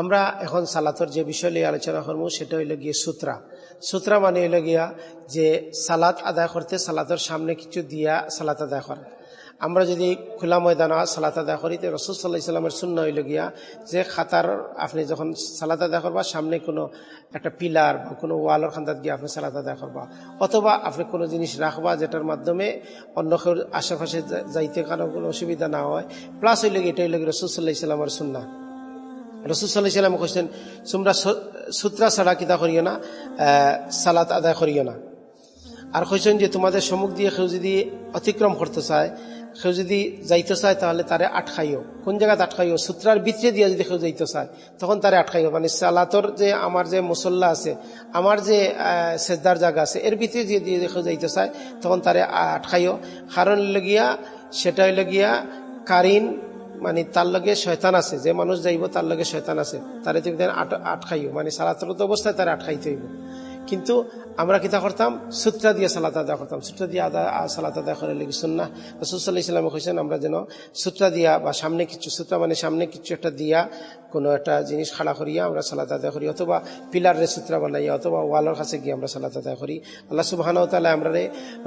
আমরা এখন সালাতর যে বিষয় নিয়ে আলোচনা করব, সেটা হইল গিয়ে সূত্রা। সুতরা মানে হইল গিয়া যে সালাত আদায় করতে সালাতের সামনে কিছু দিয়া সালাত আদায় করা। আমরা যদি খোলা ময়দানা সালাত আদায় করি, তো রসুল সাল্লাহ ইসলামের শূন্য হইল গিয়া যে খাতার আপনি যখন সালাত আদায় করবা, সামনে কোনো একটা পিলার বা কোনো ওয়ালের খান্দাত গিয়ে আপনি সালাত আদায় করবা। অথবা আপনি কোনো জিনিস রাখবা যেটার মাধ্যমে অন্য কেউ আশেপাশে যাইতে কারও কোনো অসুবিধা না হয়। প্লাস হইল এটা হইল রসুল সাল্লাহ ইসলামের সুন্না রসুল সাল্লাহ ইসলাম কৈছেন তোমরা সূত্রা ছাড়া কিতা করিও না সালাত আদায় করিও না। আর কইছেন যে, তোমাদের সম্মুখ দিয়ে কেউ যদি অতিক্রম করতে চায়, কেউ যদি যাইতে চায়, তাহলে তারে আটকাইও। কোন জায়গাতে আটকাইও? সূত্রার ভিতরে দিয়ে যদি কেউ যাইতে চায়, তখন তারে আটকাইও। মানে সালাতর যে আমার যে মুসল্লা আছে, আমার যে সেজদার জায়গা আছে, এর ভিতরে দিয়ে দিয়ে কেউ যাইতে চায়, তখন তারে আটকাইও। কারণ লগিয়া সেটা হইল গিয়া কারিন মানে তার লগে শয়তান আছে, যে মানুষ যাইব তার লগে শয়তান আছে। তারে তুমি আটকাইও মানে সালাতরত অবস্থায় তারা আটকাইতে হইব। কিন্তু আমরা কিতা করতাম? সূত্রা দিয়ে সালাত আদা করতাম। সূত্রা দিয়ে আদা সালাত আদা করে লেগে শুননা রসুল্লাহ ইসলামে কইছেন, আমরা যেন সূত্রা দিয়া বা সামনে কিছু সূত্রা মানে সামনে কিছু একটা দিয়া কোনো একটা জিনিস খাড়া করিয়া আমরা সালাত আদায় করি অথবা পিলারের সূত্রা বানাইয়া অথবা ওয়ালের কাছে গিয়ে আমরা সালাত আদায় করি। আল্লাহ সুবাহান তালা আমরা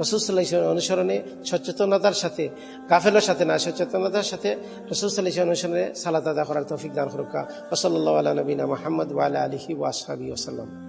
রসুল্লাহ ইসলাম অনুসরণে সচেতনতার সাথে, গাফেলের সাথে না, সচেতনতার সাথে রসুল্লাহ ইসলাম অনুসরণে সালাত আদা করার তৌফিক দান করুকা। ওসল্লাহ আলা নবীনা মোহাম্মদ ওয়ালা আলহি ওয়াসাবি ওসাল্লাম